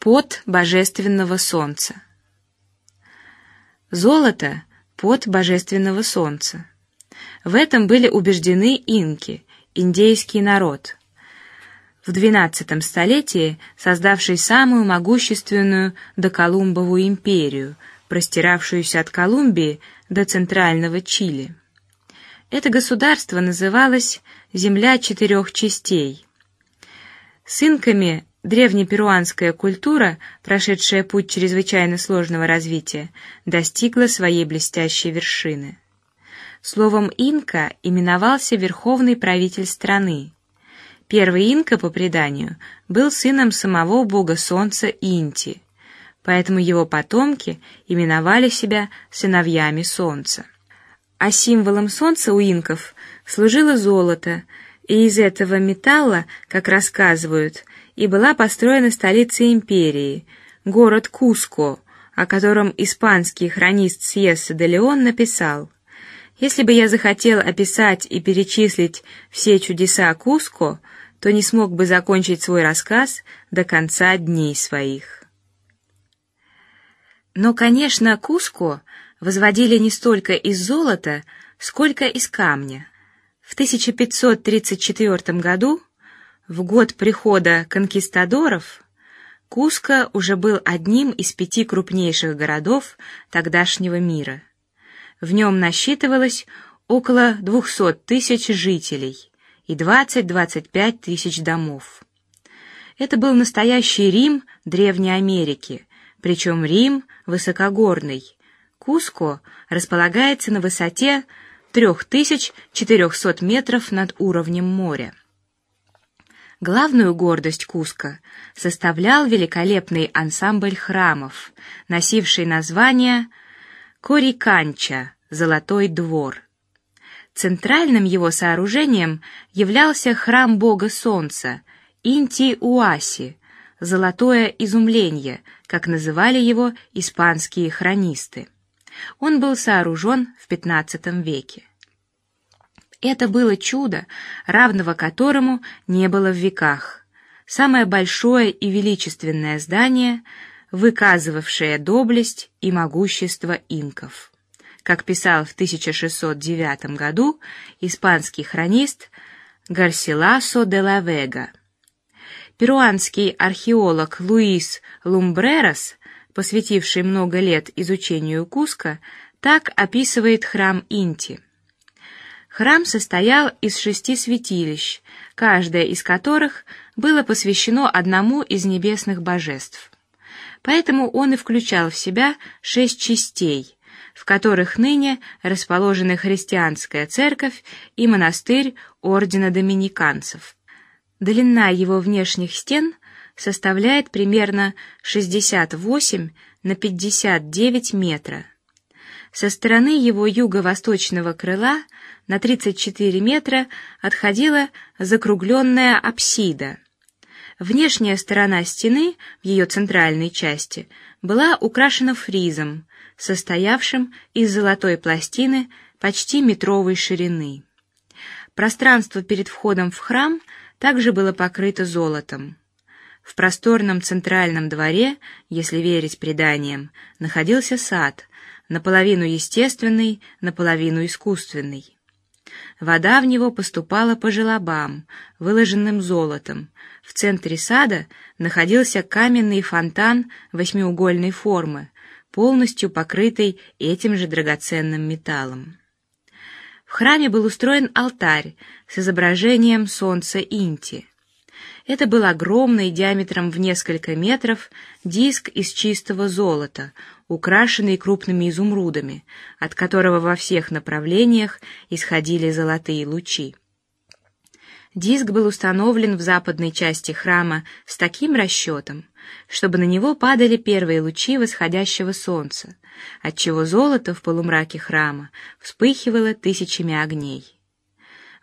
Пот божественного солнца. Золото — пот божественного солнца. В этом были убеждены инки, индейский народ, в XII столетии создавший самую могущественную доколумбову империю, простиравшуюся от Колумбии до центрального Чили. Это государство называлось «Земля четырех частей». С инками Древнеперуанская культура, прошедшая путь чрезвычайно сложного развития, достигла своей блестящей вершины. Словом инка именовался верховный правитель страны. Первый инка по преданию был сыном самого бога солнца Инти, поэтому его потомки именовали себя сыновьями солнца. А символом солнца у инков служило золото, и из этого металла, как рассказывают, и была построена столица империи, город Куско, о котором испанский хронист Сьесса де Леон написал: если бы я захотел описать и перечислить все чудеса Куско, то не смог бы закончить свой рассказ до конца дней своих. Но, конечно, Куско возводили не столько из золота, сколько из камня. В 1534 году в год прихода конкистадоров Куско уже был одним из пяти крупнейших городов тогдашнего мира. В нем насчитывалось около двухсот тысяч жителей и двадцать-двадцать пять тысяч домов. Это был настоящий Рим Древней Америки, причем Рим высокогорный. Куско располагается на высоте трех тысяч четырехсот метров над уровнем моря. Главную гордость Куска составлял великолепный ансамбль храмов, носивший название Кориканча (Золотой двор). Центральным его сооружением являлся храм бога Солнца Инти-Уаси, Золотое изумление, как называли его испанские хронисты. Он был сооружен в XV веке. Это было чудо, равного которому не было в веках. Самое большое и величественное здание, выказывавшее доблесть и могущество инков. Как писал в 1609 году испанский хронист Гарсиласо де ла Вега. Перуанский археолог Луис Лумбрерас, посвятивший много лет изучению Куска, так описывает храм Инти. Храм состоял из шести святилищ, каждое из которых было посвящено одному из небесных божеств. Поэтому он и включал в себя шесть частей, в которых ныне расположены христианская церковь и монастырь ордена доминиканцев. Длина его внешних стен составляет примерно 68 на 59 метра. Со стороны его юго-восточного крыла на 34 метра отходила закругленная апсида. Внешняя сторона стены в ее центральной части была украшена фризом, состоявшим из золотой пластины почти метровой ширины. Пространство перед входом в храм также было покрыто золотом. В просторном центральном дворе, если верить преданиям, находился сад, наполовину естественный, наполовину искусственный. Вода в него поступала по желобам, выложенным золотом. В центре сада находился каменный фонтан восьмиугольной формы, полностью покрытый этим же драгоценным металлом. В храме был устроен алтарь с изображением солнца Инти. Это был огромный диаметром в несколько метров диск из чистого золота, украшенный крупными изумрудами, от которого во всех направлениях исходили золотые лучи. Диск был установлен в западной части храма с таким расчетом, чтобы на него падали первые лучи восходящего солнца, отчего золото в полумраке храма вспыхивало тысячами огней.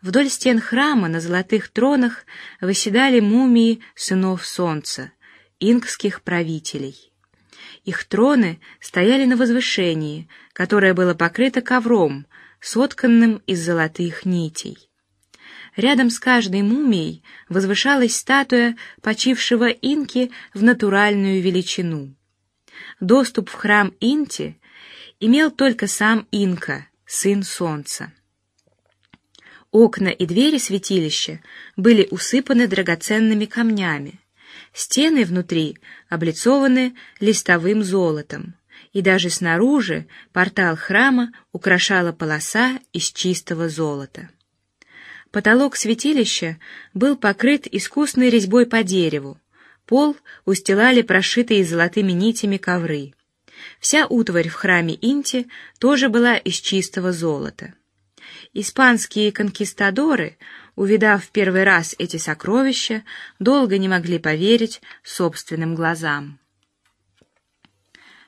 Вдоль стен храма на золотых тронах восседали мумии сынов солнца, инкских правителей. Их троны стояли на возвышении, которое было покрыто ковром, сотканным из золотых нитей. Рядом с каждой мумией возвышалась статуя почившего инки в натуральную величину. Доступ в храм Инти имел только сам инка, сын солнца. Окна и двери святилища были усыпаны драгоценными камнями. Стены внутри облицованы листовым золотом, и даже снаружи портал храма украшала полоса из чистого золота. Потолок святилища был покрыт искусной резьбой по дереву, пол устилали прошитые золотыми нитями ковры. Вся утварь в храме Инти тоже была из чистого золота. Испанские конкистадоры, увидав в первый раз эти сокровища, долго не могли поверить собственным глазам.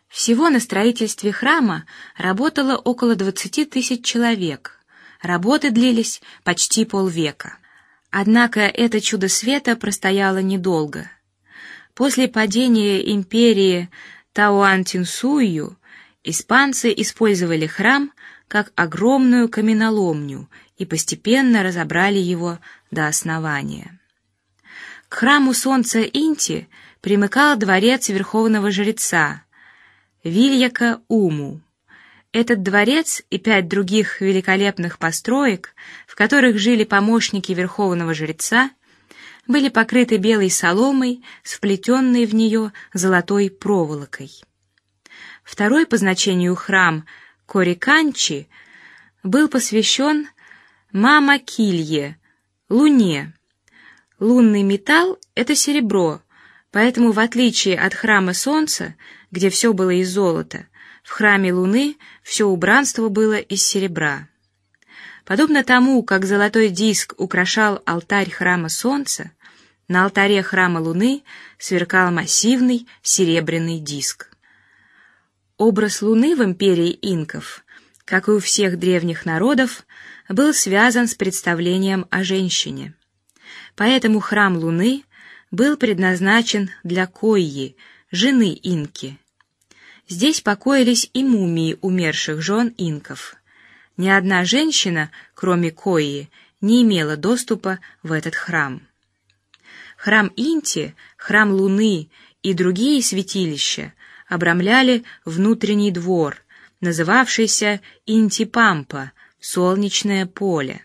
Всего на строительстве храма работало около двадцати тысяч человек. Работы длились почти полвека. Однако это чудо света простояло недолго. После падения империи Тауантинсую испанцы использовали храм как огромную каменоломню и постепенно разобрали его до основания. К храму Солнца Инти примыкал дворец верховного жреца Вильяка Уму. Этот дворец и пять других великолепных построек, в которых жили помощники верховного жреца, были покрыты белой соломой с вплетенной в нее золотой проволокой. Второй по значению храм Кориканчи был посвящен Мама Килье, Луне. Лунный металл — это серебро, поэтому в отличие от храма Солнца, где все было из золота, в храме Луны все убранство было из серебра. Подобно тому, как золотой диск украшал алтарь храма Солнца, на алтаре храма Луны сверкал массивный серебряный диск. Образ Луны в империи инков, как и у всех древних народов, был связан с представлением о женщине. Поэтому храм Луны был предназначен для Койи, жены инки. Здесь покоились и мумии умерших жен инков. Ни одна женщина, кроме Кои, не имела доступа в этот храм. Храм Инти, храм Луны и другие святилища обрамляли внутренний двор, называвшийся Инти-Пампа, солнечное поле.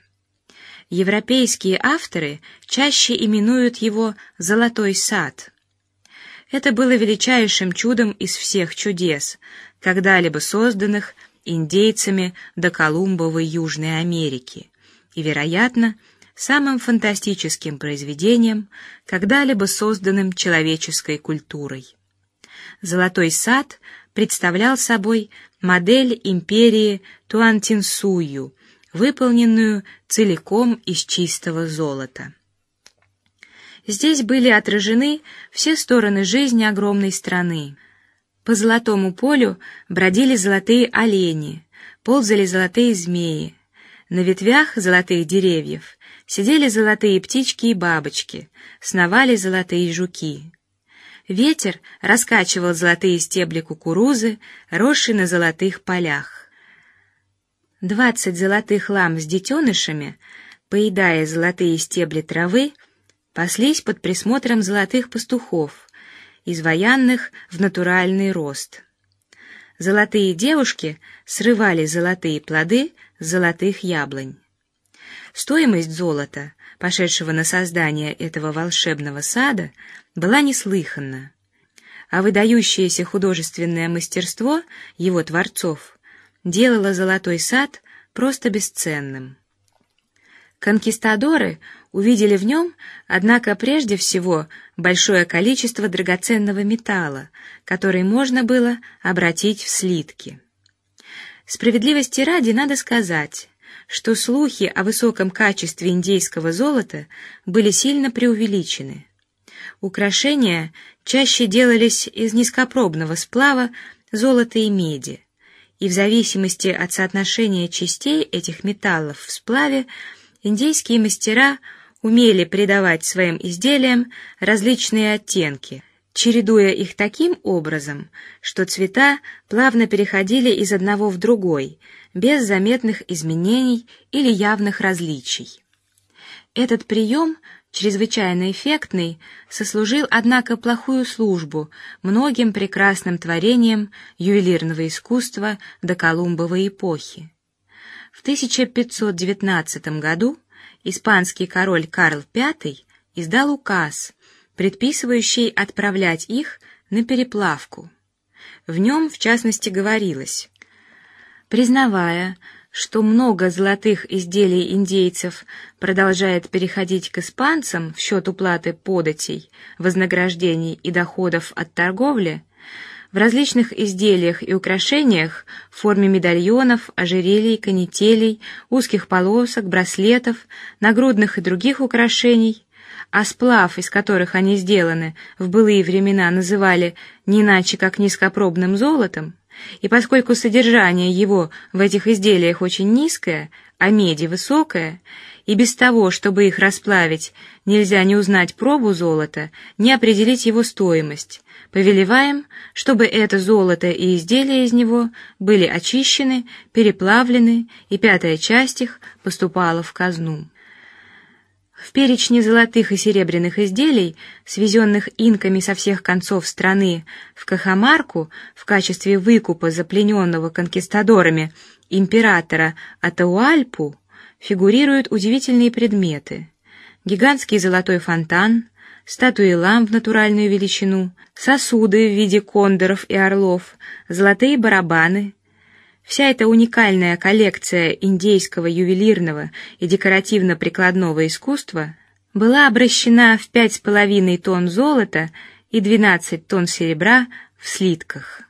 Европейские авторы чаще именуют его Золотой сад. Это было величайшим чудом из всех чудес, когда-либо созданных индейцами до Колумбовой Южной Америки, и, вероятно, самым фантастическим произведением, когда-либо созданным человеческой культурой. Золотой сад представлял собой модель империи Туантинсую, выполненную целиком из чистого золота. Здесь были отражены все стороны жизни огромной страны. По золотому полю бродили золотые олени, ползали золотые змеи. На ветвях золотых деревьев сидели золотые птички и бабочки, сновали золотые жуки. Ветер раскачивал золотые стебли кукурузы, росшие на золотых полях. Двадцать золотых лам с детенышами, поедая золотые стебли травы, паслись под присмотром золотых пастухов, изваянных в натуральный рост. Золотые девушки срывали золотые плоды с золотых яблонь. Стоимость золота, пошедшего на создание этого волшебного сада, была неслыханна, а выдающееся художественное мастерство его творцов делало золотой сад просто бесценным. Конкистадоры увидели в нем, однако, прежде всего большое количество драгоценного металла, который можно было обратить в слитки. Справедливости ради надо сказать, что слухи о высоком качестве индейского золота были сильно преувеличены. Украшения чаще делались из низкопробного сплава золота и меди, и в зависимости от соотношения частей этих металлов в сплаве индейские мастера умели придавать своим изделиям различные оттенки, чередуя их таким образом, что цвета плавно переходили из одного в другой, без заметных изменений или явных различий. Этот прием, чрезвычайно эффектный, сослужил, однако, плохую службу многим прекрасным творениям ювелирного искусства до Колумбовой эпохи. В 1519 году испанский король Карл V издал указ, предписывающий отправлять их на переплавку. В нем, в частности, говорилось: признавая, что много золотых изделий индейцев продолжает переходить к испанцам в счет уплаты податей, вознаграждений и доходов от торговли, в различных изделиях и украшениях в форме медальонов, ожерелий, канителей, узких полосок, браслетов, нагрудных и других украшений, а сплав, из которых они сделаны, в былые времена называли не иначе как низкопробным золотом, и поскольку содержание его в этих изделиях очень низкое, а меди высокая, и без того, чтобы их расплавить, нельзя не узнать пробу золота, не определить его стоимость. Повелеваем, чтобы это золото и изделия из него были очищены, переплавлены, и пятая часть их поступала в казну. В перечне золотых и серебряных изделий, свезенных инками со всех концов страны в Кахамарку в качестве выкупа за плененного конкистадорами императора Атауальпу, фигурируют удивительные предметы: гигантский золотой фонтан, статуи лам в натуральную величину, сосуды в виде кондоров и орлов, золотые барабаны, Вся эта уникальная коллекция индейского ювелирного и декоративно-прикладного искусства была обращена в пять с половиной тонн золота и двенадцать тонн серебра в слитках.